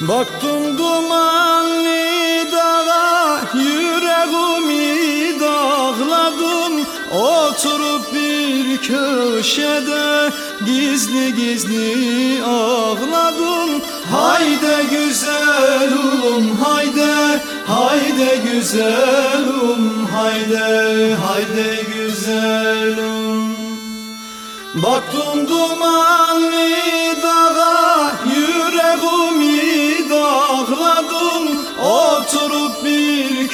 Baktım dumanlı dağa Yüreğimi dağladım Oturup bir köşede Gizli gizli ağladım. Hayde güzelum hayde Hayde güzelum hayde Hayde güzelum Baktım dumanlı dağa Yüreğimi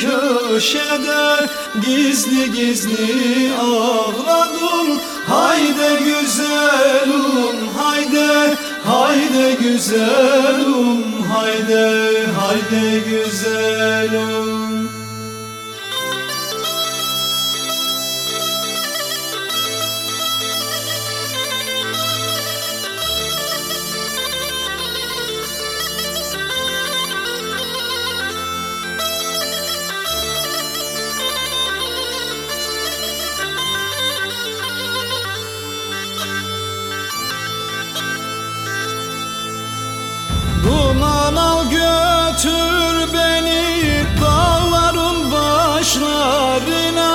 köşede Gizli gizli ağladım. Hayde güzelum hayde Hayde güzelum hayde Hayde güzelum götür beni dağların başlarına.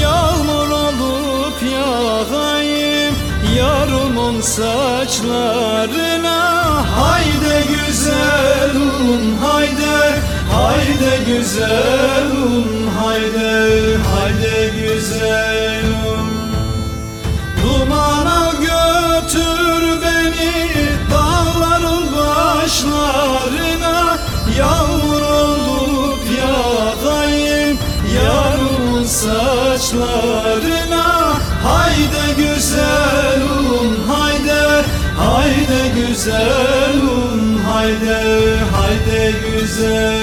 Yağmur olup yağayım yarımın saçlarına. Hayde güzelim hayde hayde güzelim hayde hayde saçlarına. Hayde güzelim hayde hayde güzelim hayde hayde güzelim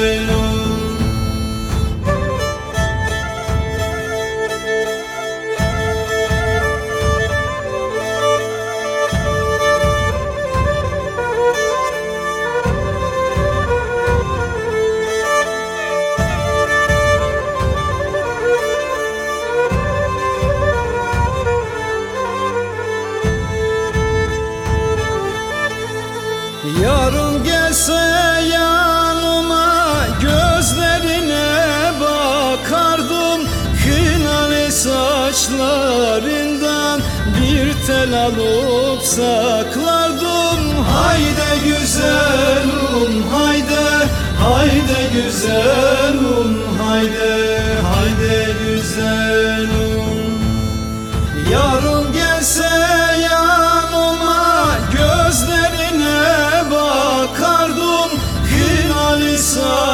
Yarın gelse yanıma gözlerine bakardım Kınalı saçlarından bir tel alıp saklardım Hayde güzelim hayde hayde güzelim hayde hayde güzelim Yarın gelse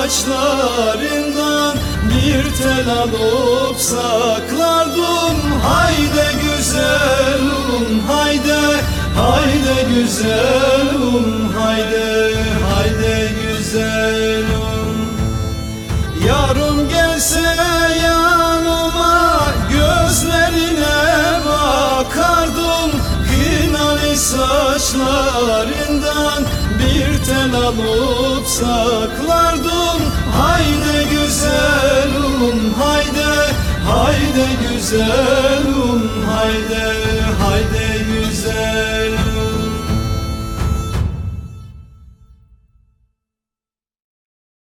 saçlarından bir tel alıp saklardım. Hayde güzelim hayde hayde güzelim hayde hayde güzelim Yarın gelse yanıma gözlerine bakardım. Kınalı saçlarından bir tel alıp saklardım Hayde güzelim hayde hayde güzelim hayde